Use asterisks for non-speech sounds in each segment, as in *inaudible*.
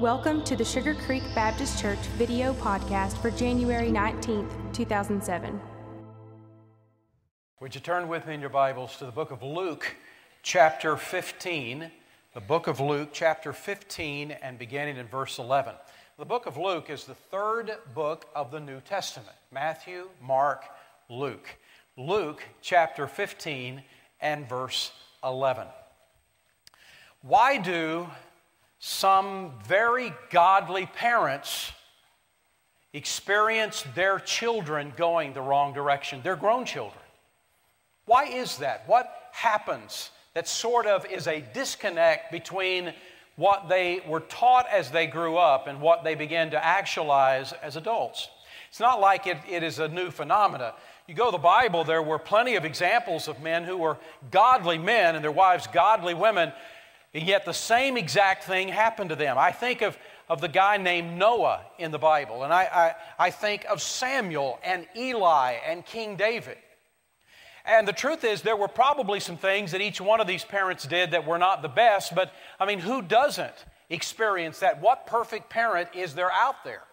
Welcome to the Sugar Creek Baptist Church video podcast for January 19th, 2007. Would you turn with me in your Bibles to the book of Luke, chapter 15? The book of Luke, chapter 15, and beginning in verse 11. The book of Luke is the third book of the New Testament Matthew, Mark, Luke. Luke, chapter 15, and verse 11. Why do some very godly parents experience their children going the wrong direction, their grown children. Why is that? What happens that sort of is a disconnect between what they were taught as they grew up and what they began to actualize as adults? It's not like it, it is a new phenomena. You go to the Bible, there were plenty of examples of men who were godly men and their wives godly women and yet the same exact thing happened to them. I think of, of the guy named Noah in the Bible, and I, I, I think of Samuel and Eli and King David. And the truth is, there were probably some things that each one of these parents did that were not the best, but I mean, who doesn't experience that? What perfect parent is there out there?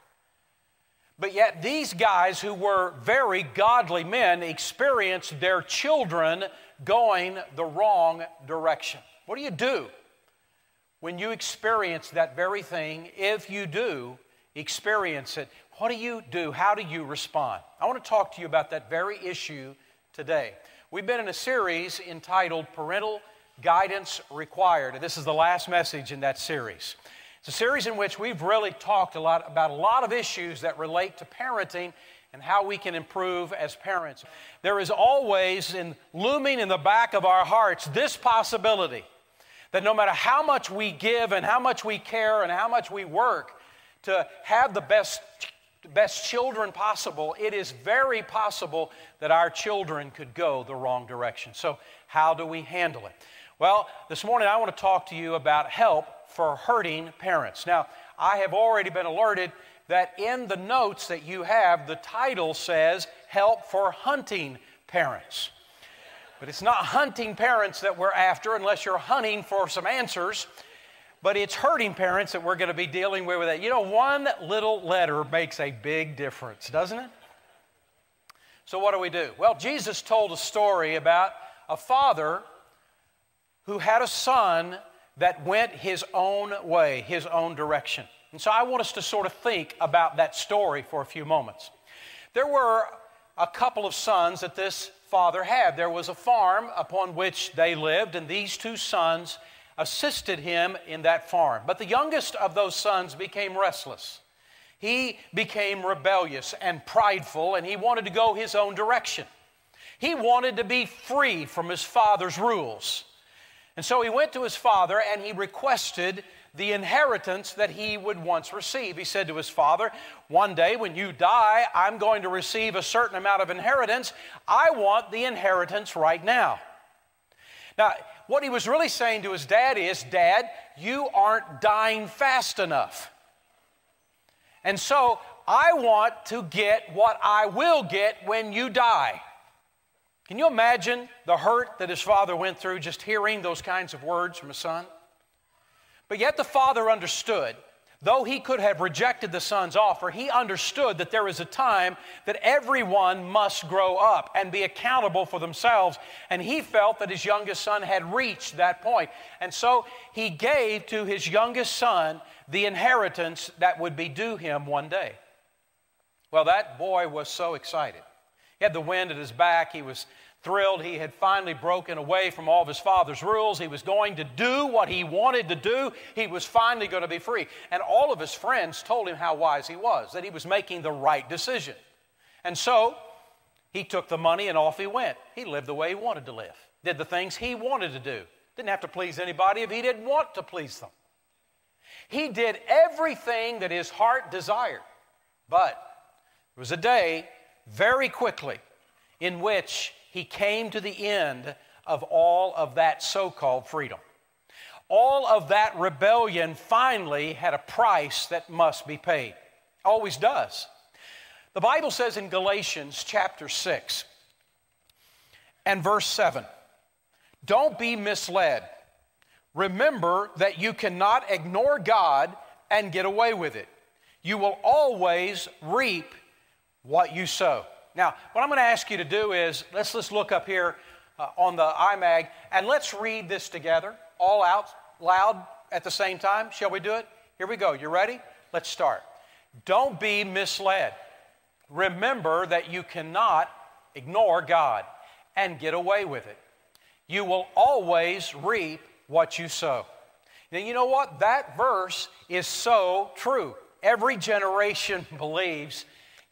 But yet, these guys who were very godly men experienced their children going the wrong direction. What do you do when you experience that very thing, if you do experience it, what do you do? How do you respond? I want to talk to you about that very issue today. We've been in a series entitled Parental Guidance Required, and this is the last message in that series. It's a series in which we've really talked a lot about a lot of issues that relate to parenting and how we can improve as parents. There is always in looming in the back of our hearts this possibility that no matter how much we give and how much we care and how much we work to have the best, best children possible, it is very possible that our children could go the wrong direction. So, how do we handle it? Well, this morning I want to talk to you about help for hurting parents. Now, I have already been alerted that in the notes that you have, the title says Help for Hunting Parents. But it's not hunting parents that we're after unless you're hunting for some answers. But it's hurting parents that we're going to be dealing with. That. You know, one little letter makes a big difference, doesn't it? So, what do we do? Well, Jesus told a story about a father who had a son that went his own way, his own direction. And so I want us to sort of think about that story for a few moments. There were a couple of sons that this father had. There was a farm upon which they lived, and these two sons assisted him in that farm. But the youngest of those sons became restless. He became rebellious and prideful, and he wanted to go his own direction. He wanted to be free from his father's rules. And so he went to his father and he requested the inheritance that he would once receive. He said to his father, One day when you die, I'm going to receive a certain amount of inheritance. I want the inheritance right now. Now, what he was really saying to his dad is, Dad, you aren't dying fast enough. And so I want to get what I will get when you die. Can you imagine the hurt that his father went through just hearing those kinds of words from his son? But yet the father understood. Though he could have rejected the son's offer, he understood that there is a time that everyone must grow up and be accountable for themselves. And he felt that his youngest son had reached that point. And so he gave to his youngest son the inheritance that would be due him one day. Well, that boy was so excited. He had the wind at his back. He was thrilled he had finally broken away from all of his father's rules. He was going to do what he wanted to do. He was finally going to be free. And all of his friends told him how wise he was, that he was making the right decision. And so he took the money and off he went. He lived the way he wanted to live, did the things he wanted to do. Didn't have to please anybody if he didn't want to please them. He did everything that his heart desired. But there was a day, very quickly, in which he came to the end of all of that so called freedom. All of that rebellion finally had a price that must be paid. Always does. The Bible says in Galatians chapter 6 and verse 7 Don't be misled. Remember that you cannot ignore God and get away with it. You will always reap what you sow. Now, what I'm going to ask you to do is let's, let's look up here uh, on the iMag and let's read this together, all out loud at the same time. Shall we do it? Here we go. You ready? Let's start. Don't be misled. Remember that you cannot ignore God and get away with it. You will always reap what you sow. Now, you know what? That verse is so true. Every generation *laughs* believes,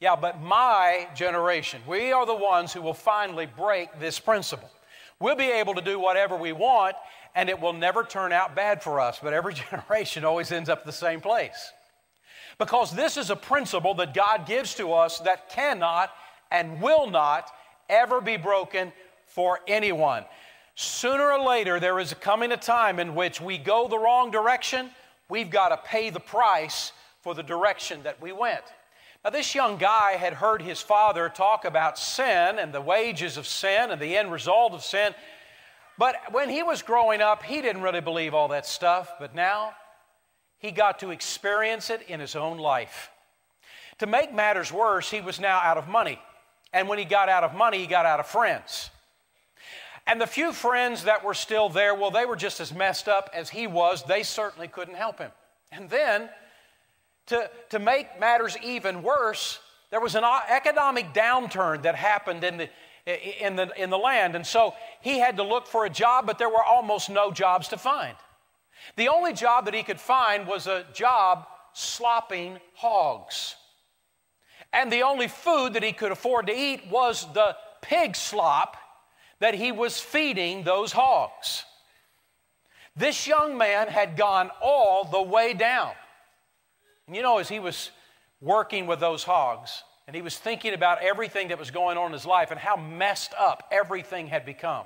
yeah, but my generation, we are the ones who will finally break this principle. We'll be able to do whatever we want, and it will never turn out bad for us, but every *laughs* generation always ends up the same place. Because this is a principle that God gives to us that cannot and will not ever be broken for anyone. Sooner or later, there is coming a time in which we go the wrong direction. We've got to pay the price for the direction that we went. Now, this young guy had heard his father talk about sin and the wages of sin and the end result of sin. But when he was growing up, he didn't really believe all that stuff. But now, he got to experience it in his own life. To make matters worse, he was now out of money. And when he got out of money, he got out of friends. And the few friends that were still there, well, they were just as messed up as he was. They certainly couldn't help him. And then, to, to make matters even worse, there was an economic downturn that happened in the, in, the, in the land. And so he had to look for a job, but there were almost no jobs to find. The only job that he could find was a job slopping hogs. And the only food that he could afford to eat was the pig slop that he was feeding those hogs. This young man had gone all the way down. You know, as he was working with those hogs, and he was thinking about everything that was going on in his life and how messed up everything had become.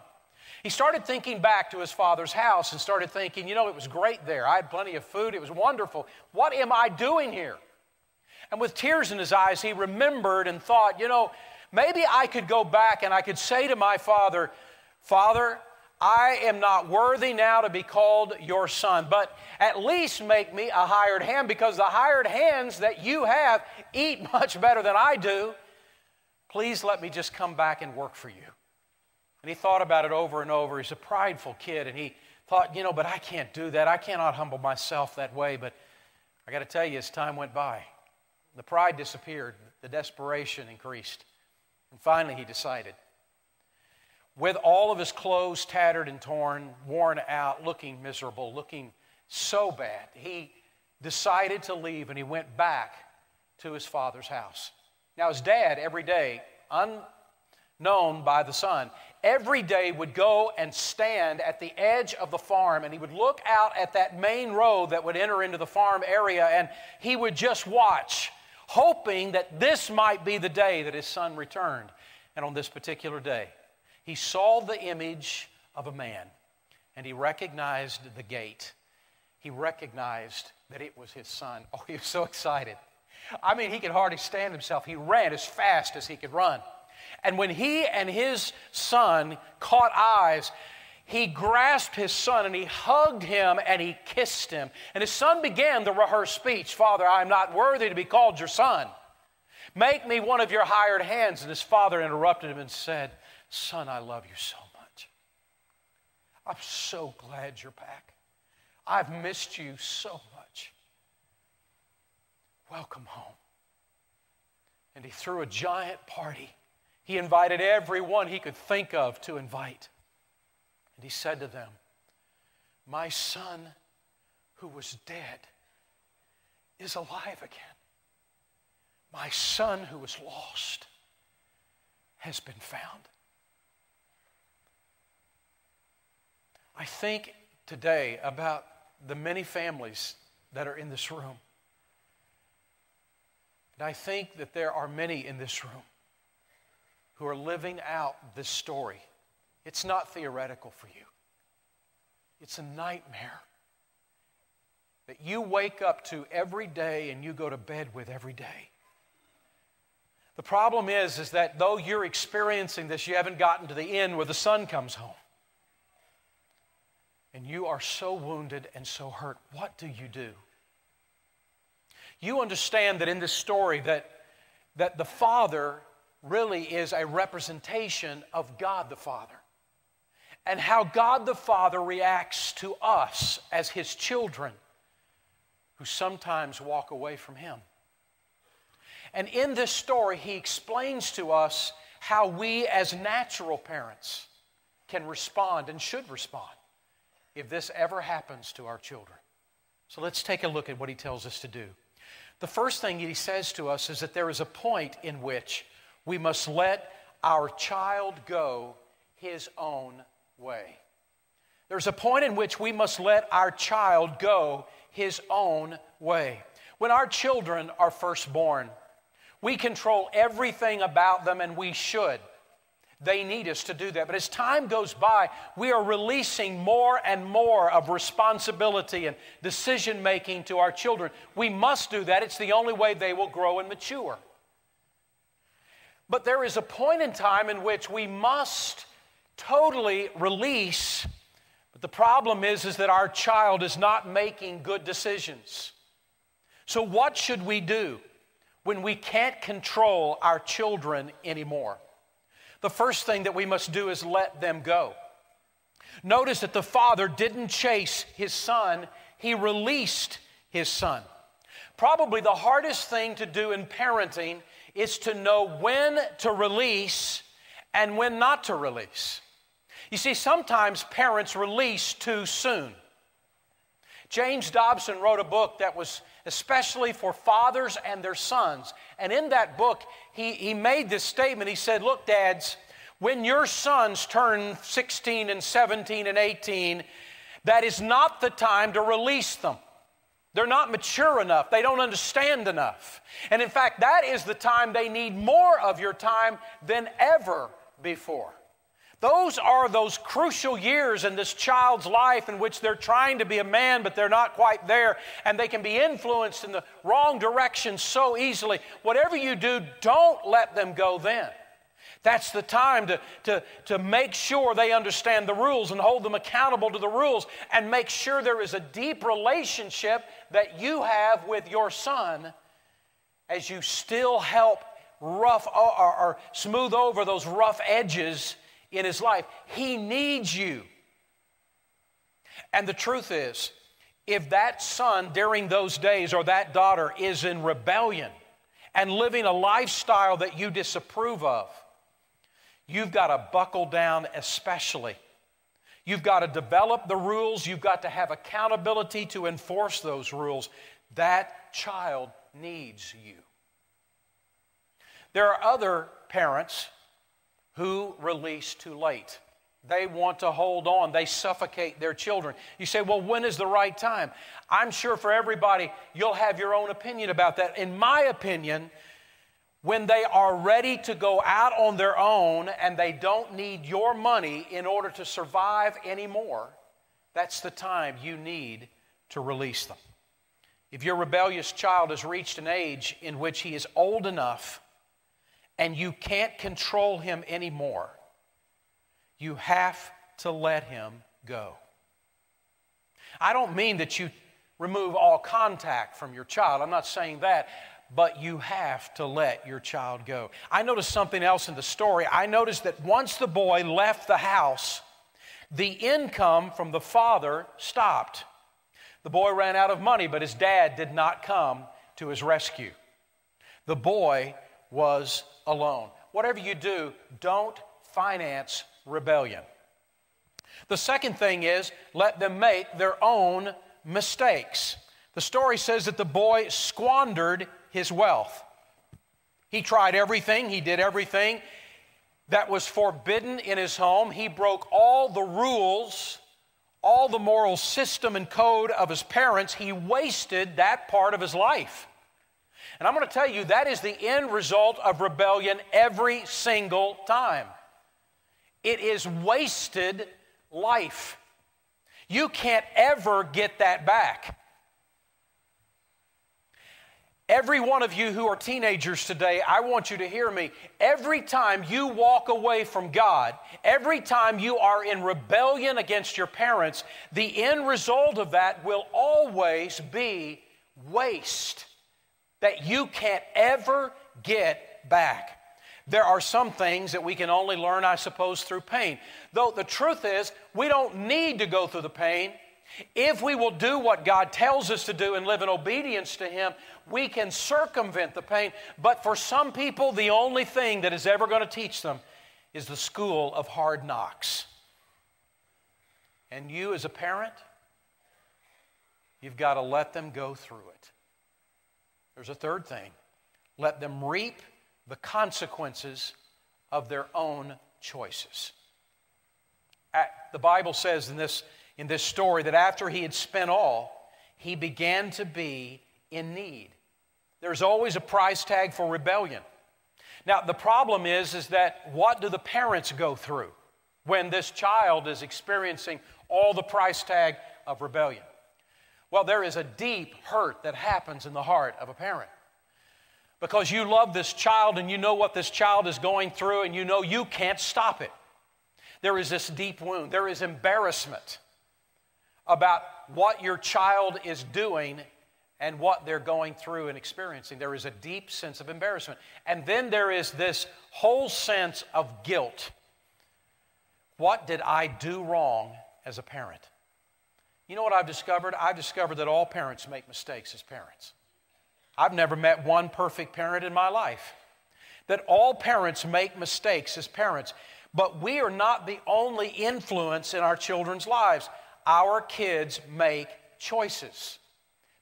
He started thinking back to his father's house and started thinking, you know, it was great there. I had plenty of food. It was wonderful. What am I doing here? And with tears in his eyes, he remembered and thought, you know, maybe I could go back and I could say to my father, Father, I am not worthy now to be called your son, but at least make me a hired hand because the hired hands that you have eat *laughs* much better than I do. Please let me just come back and work for you. And he thought about it over and over. He's a prideful kid, and he thought, you know, but I can't do that. I cannot humble myself that way. But I got to tell you, as time went by, the pride disappeared, the desperation increased. And finally, he decided. With all of his clothes tattered and torn, worn out, looking miserable, looking so bad, he decided to leave and he went back to his father's house. Now, his dad, every day, unknown by the son, every day would go and stand at the edge of the farm and he would look out at that main road that would enter into the farm area and he would just watch, hoping that this might be the day that his son returned. And on this particular day, he saw the image of a man and he recognized the gait. He recognized that it was his son. *laughs* Oh, he was so excited. I mean, he could hardly stand himself. He ran as fast as he could run. And when he and his son caught eyes, he grasped his son and he hugged him and he kissed him. And his son began the rehearsed speech Father, I am not worthy to be called your son. Make me one of your hired hands. And his father interrupted him and said, Son, I love you so much. I'm so glad you're back. I've missed you so much. Welcome home. And he threw a giant party he invited everyone he could think of to invite. And he said to them, My son who was dead is alive again. My son who was lost has been found. I think today about the many families that are in this room. And I think that there are many in this room who are living out this story. It's not theoretical for you, it's a nightmare that you wake up to every day and you go to bed with every day. The problem is, is that though you're experiencing this, you haven't gotten to the end where the son comes home. And you are so wounded and so hurt. What do you do? you understand that in this story that, that the Father really is a representation of God the Father. And how God the Father reacts to us as His children who sometimes walk away from Him. And in this story, He explains to us how we, as natural parents, can respond and should respond if this ever happens to our children. So let's take a look at what He tells us to do. The first thing He says to us is that there is a point in which we must let our child go his own way. There's a point in which we must let our child go his own way. When our children are first born, we control everything about them, and we should. They need us to do that. But as time goes by, we are releasing more and more of responsibility and decision making to our children. We must do that. It's the only way they will grow and mature. But there is a point in time in which we must totally release. But the problem is, is that our child is not making good decisions. So, what should we do when we can't control our children anymore? The first thing that we must do is let them go. Notice that the father didn't chase his son, he released his son. Probably the hardest thing to do in parenting is to know when to release and when not to release. You see, sometimes parents release too soon. James Dobson wrote a book that was especially for fathers and their sons. And in that book, he, he made this statement. He said, Look, dads, when your sons turn 16 and 17 and 18, that is not the time to release them. They're not mature enough. They don't understand enough. And in fact, that is the time they need more of your time than ever before. Those are those crucial years in this child's life in which they're trying to be a man, but they're not quite there, and they can be influenced in the wrong direction so easily. Whatever you do, don't let them go then. That's the time to, to, to make sure they understand the rules and hold them accountable to the rules and make sure there is a deep relationship that you have with your son as you still help rough or, or, or smooth over those rough edges in his life. He needs you. And the truth is, if that son during those days or that daughter is in rebellion and living a lifestyle that you disapprove of, you've got to buckle down, especially. You've got to develop the rules, you've got to have accountability to enforce those rules. That child needs you. There are other parents who release too late. They want to hold on. They suffocate their children. You say, well, when is the right time? I'm sure for everybody, you'll have your own opinion about that. In my opinion, when they are ready to go out on their own and they don't need your money in order to survive anymore, that's the time you need to release them. If your rebellious child has reached an age in which he is old enough and you can't control him anymore, you have to let him go. I don't mean that you remove all contact from your child. I'm not saying that but you have to let your child go. I noticed something else in the story. I noticed that once the boy left the house, the income from the father stopped. The boy ran out of money, but his dad did not come to his rescue. The boy was alone. Whatever you do, don't finance rebellion. The second thing is let them make their own mistakes. The story says that the boy squandered his wealth. He tried everything, he did everything that was forbidden in his home. He broke all the rules, all the moral system and code of his parents. He wasted that part of his life. And I'm going to tell you, that is the end result of rebellion every single time. It is wasted life. You can't ever get that back. Every one of you who are teenagers today, I want you to hear me. Every time you walk away from God, every time you are in rebellion against your parents, the end result of that will always be waste. That you can't ever get back. There are some things that we can only learn, I suppose, through pain. Though the truth is, we don't need to go through the pain. If we will do what God tells us to do and live in obedience to Him, we can circumvent the pain. But for some people, the only thing that is ever going to teach them is the school of hard knocks. And you, as a parent, you've got to let them go through it. There's a third thing let them reap the consequences of their own choices. At, the Bible says in this, in this story that after he had spent all, he began to be in need. There's always a price tag for rebellion. Now, the problem is, is that what do the parents go through when this child is experiencing all the price tag of rebellion? Well, there is a deep hurt that happens in the heart of a parent because you love this child and you know what this child is going through and you know you can't stop it. There is this deep wound, there is embarrassment about what your child is doing and what they're going through and experiencing. There is a deep sense of embarrassment. And then there is this whole sense of guilt. What did I do wrong as a parent? You know what I've discovered? I've discovered that all parents make mistakes as parents. I've never met one perfect parent in my life. That all parents make mistakes as parents, but we are not the only influence in our children's lives. Our kids make choices.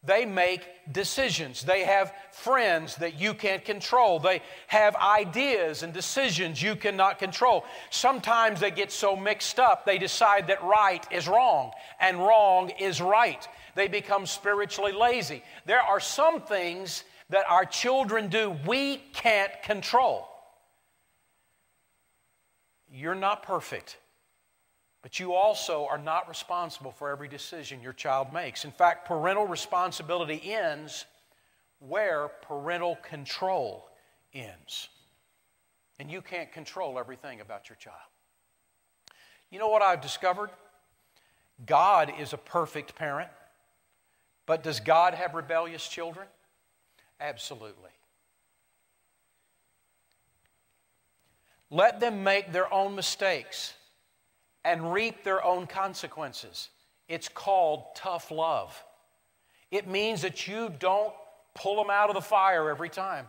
They make decisions. They have friends that you can't control. They have ideas and decisions you cannot control. Sometimes they get so mixed up, they decide that right is wrong and wrong is right they become spiritually lazy. There are some things that our children do we can't control. You're not perfect, but you also are not responsible for every decision your child makes. In fact, parental responsibility ends where parental control ends. And you can't control everything about your child. You know what I've discovered? God is a perfect parent. But does God have rebellious children? Absolutely. Let them make their own mistakes and reap their own consequences. It's called tough love. It means that you don't pull them out of the fire every time.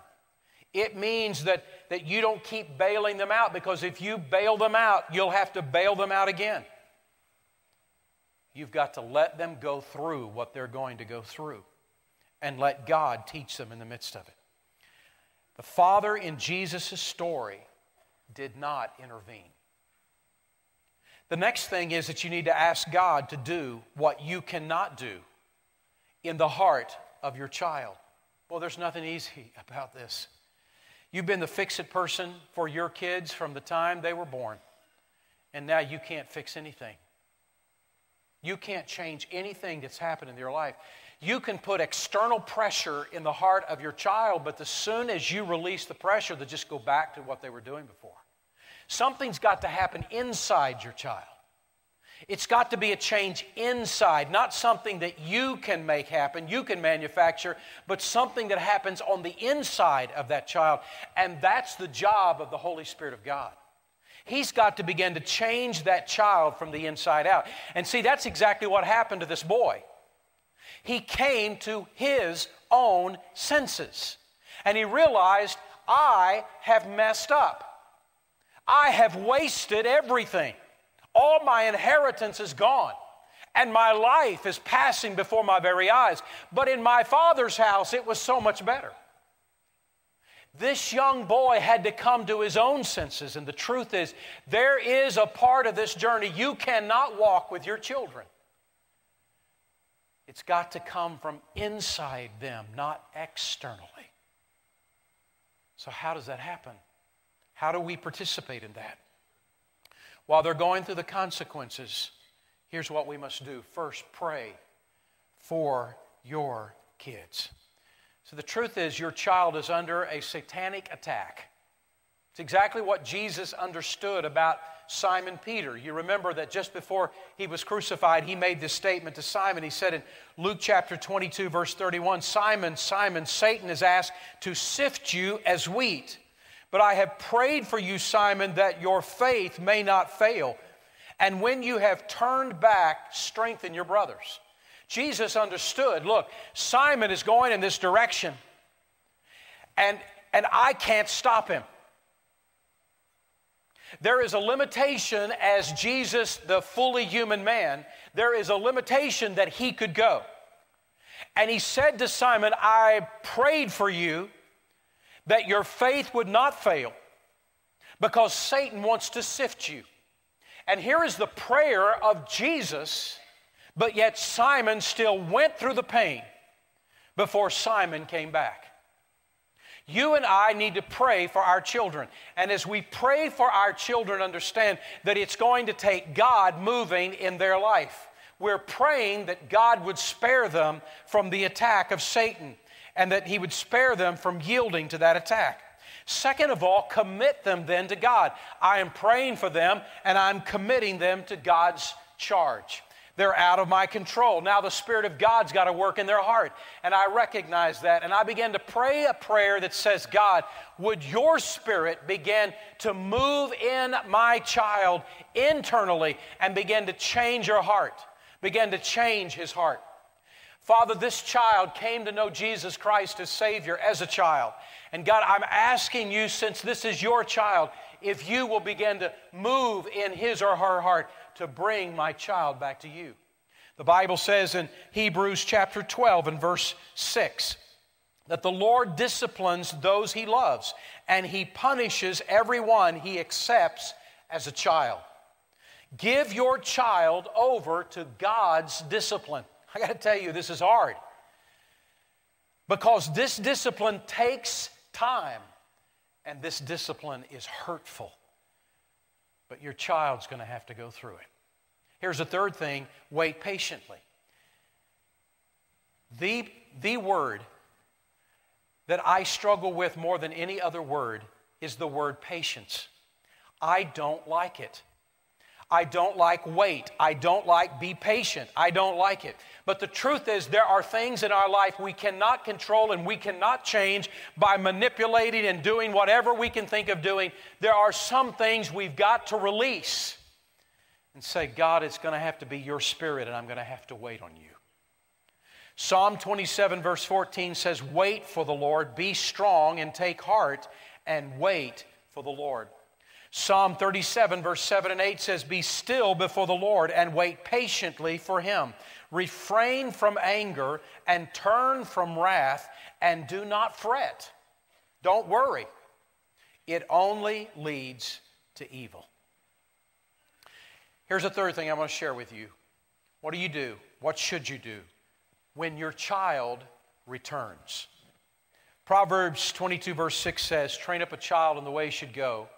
It means that, that you don't keep bailing them out because if you bail them out, you'll have to bail them out again. You've got to let them go through what they're going to go through and let God teach them in the midst of it. The father in Jesus' story did not intervene. The next thing is that you need to ask God to do what you cannot do in the heart of your child. Well, there's nothing easy *laughs* about this. You've been the fix it person for your kids from the time they were born, and now you can't fix anything. You can't change anything that's happened in your life. You can put external pressure in the heart of your child, but as soon as you release the pressure, they just go back to what they were doing before. Something's got to happen inside your child. It's got to be a change inside, not something that you can make happen, you can manufacture, but something that happens on the inside of that child. And that's the job of the Holy Spirit of God. He's got to begin to change that child from the inside out. And see, that's exactly what happened to this boy. He came to his own senses. And he realized, I have messed up. I have wasted everything. All my inheritance is gone. And my life is passing before my very eyes. But in my father's house, it was so much better. This young boy had to come to his own senses, and the truth is, there is a part of this journey you cannot walk with your children. It's got to come from inside them, not externally. So, how does that happen? How do we participate in that? While they're going through the consequences, here's what we must do. First, pray for your kids. So the truth is, your child is under a satanic attack It's exactly what Jesus understood about Simon Peter. You remember that just before he was crucified, he made this statement to Simon. He said in Luke chapter 22, verse 31 Simon, Simon, Satan has asked to sift you as wheat. But I have prayed for you, Simon, that your faith may not fail. And when you have turned back, strengthen your brothers. Jesus understood look, Simon is going in this direction, and, and I can't stop him. There is a limitation as Jesus, the fully human man, there is a limitation that he could go. And he said to Simon, I prayed for you that your faith would not fail because Satan wants to sift you. And here is the prayer of Jesus, but yet Simon still went through the pain before Simon came back. You and I need to pray for our children. And as we pray for our children, understand that it's going to take God moving in their life. We're praying that God would spare them from the attack of Satan and that He would spare them from yielding to that attack. Second of all, commit them then to God. I am praying for them and I'm committing them to God's charge. They're out of my control. Now the Spirit of God's got to work in their heart. And I recognize that. And I began to pray a prayer that says, God, would your Spirit begin to move in my child internally and begin to change her heart, begin to change his heart. Father, this child came to know Jesus Christ as Savior as a child. And God, I'm asking you, since this is your child, if you will begin to move in his or her heart to bring my child back to you. The Bible says in Hebrews chapter 12 and verse 6 that the Lord disciplines those he loves and he punishes everyone he accepts as a child. Give your child over to God's discipline. I got to tell you, this is hard because this discipline takes time and this discipline is hurtful but your child's going to have to go through it. Here's the third thing wait patiently. The, the word that I struggle with more than any other word is the word patience. I don't like it. I don't like wait. I don't like be patient. I don't like it. But the truth is, there are things in our life we cannot control and we cannot change by manipulating and doing whatever we can think of doing. There are some things we've got to release and say, God, it's going to have to be your spirit and I'm going to have to wait on you. Psalm 27, verse 14 says, Wait for the Lord, be strong and take heart, and wait for the Lord. Psalm 37, verse 7 and 8 says, Be still before the Lord and wait patiently for him. Refrain from anger and turn from wrath and do not fret. Don't worry. It only leads to evil. Here's a third thing I want to share with you. What do you do? What should you do when your child returns? Proverbs 22, verse 6 says, Train up a child in the way he should go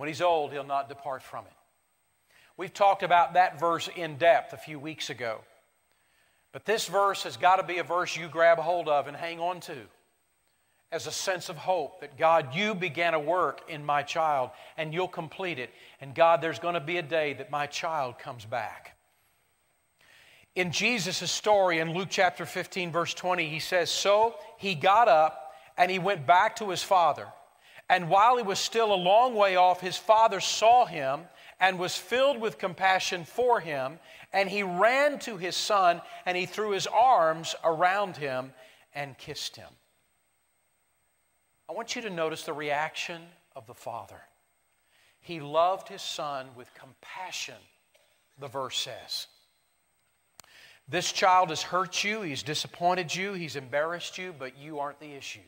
when he's old, he'll not depart from it. We've talked about that verse in depth a few weeks ago. But this verse has got to be a verse you grab hold of and hang on to as a sense of hope that God, you began a work in my child and you'll complete it. And God, there's going to be a day that my child comes back. In Jesus' story in Luke chapter 15, verse 20, he says, So he got up and he went back to his father. And while he was still a long way off, his father saw him and was filled with compassion for him. And he ran to his son and he threw his arms around him and kissed him. I want you to notice the reaction of the father. He loved his son with compassion, the verse says. This child has hurt you, he's disappointed you, he's embarrassed you, but you aren't the issue.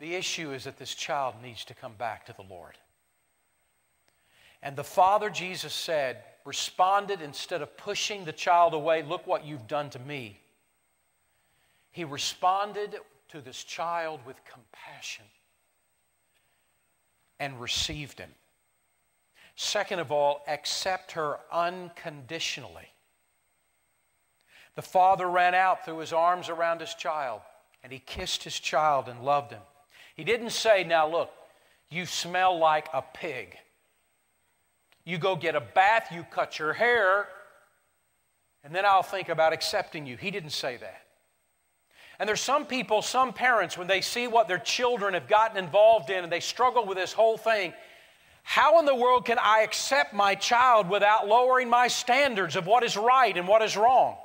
The issue is that this child needs to come back to the Lord. And the father, Jesus said, responded instead of pushing the child away, Look what you've done to me. He responded to this child with compassion and received him. Second of all, accept her unconditionally. The father ran out, threw his arms around his child, and he kissed his child and loved him. He didn't say, Now look, you smell like a pig. You go get a bath, you cut your hair, and then I'll think about accepting you. He didn't say that. And there's some people, some parents, when they see what their children have gotten involved in and they struggle with this whole thing, how in the world can I accept my child without lowering my standards of what is right and what is wrong?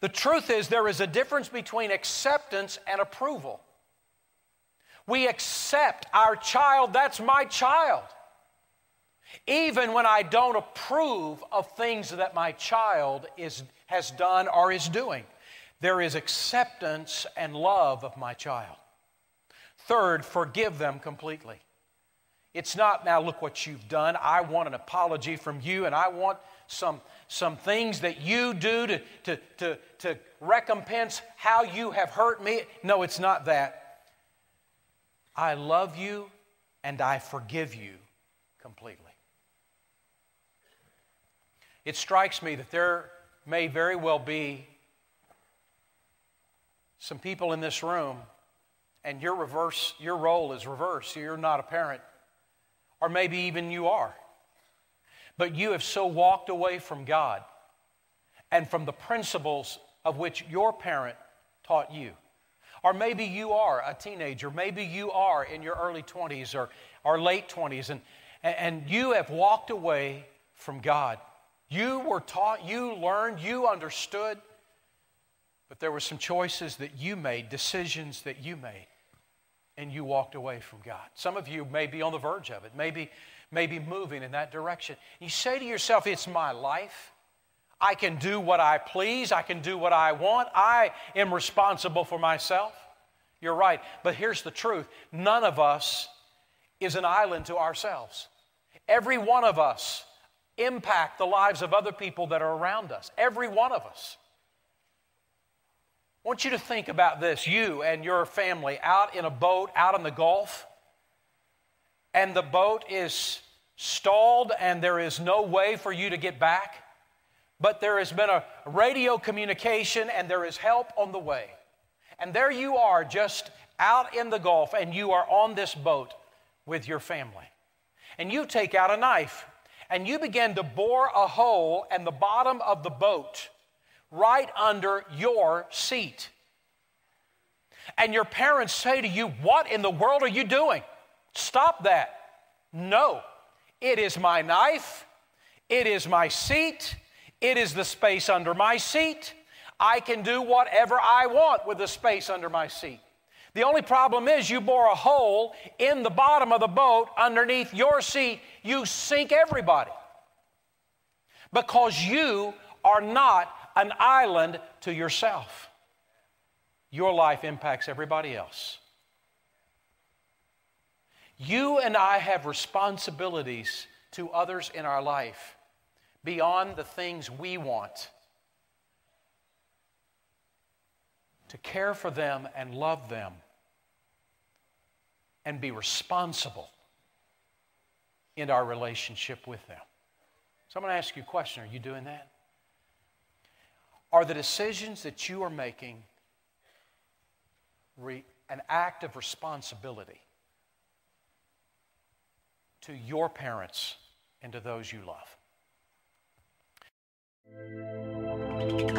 The truth is, there is a difference between acceptance and approval. We accept our child, that's my child. Even when I don't approve of things that my child is, has done or is doing, there is acceptance and love of my child. Third, forgive them completely. It's not, now look what you've done. I want an apology from you, and I want some, some things that you do to, to, to, to recompense how you have hurt me. No, it's not that. I love you and I forgive you completely. It strikes me that there may very well be some people in this room and your reverse your role is reversed you're not a parent or maybe even you are but you have so walked away from God and from the principles of which your parent taught you. Or maybe you are a teenager, maybe you are in your early 20s or, or late 20s, and, and you have walked away from God. You were taught, you learned, you understood, but there were some choices that you made, decisions that you made, and you walked away from God. Some of you may be on the verge of it. Maybe maybe moving in that direction. You say to yourself, It's my life. I can do what I please. I can do what I want. I am responsible for myself. You're right. But here's the truth none of us is an island to ourselves. Every one of us impact the lives of other people that are around us. Every one of us. I want you to think about this you and your family out in a boat out in the Gulf and the boat is stalled and there is no way for you to get back, but there has been a radio communication and there is help on the way. And there you are, just out in the Gulf, and you are on this boat with your family. And you take out a knife and you begin to bore a hole in the bottom of the boat right under your seat. And your parents say to you, What in the world are you doing? Stop that. No. It is my knife. It is my seat. It is the space under my seat. I can do whatever I want with the space under my seat. The only problem is you bore a hole in the bottom of the boat underneath your seat, you sink everybody. Because you are not an island to yourself. Your life impacts everybody else. You and I have responsibilities to others in our life beyond the things we want. To care for them and love them and be responsible in our relationship with them. So I'm going to ask you a question Are you doing that? Are the decisions that you are making re- an act of responsibility? to your parents and to those you love. Música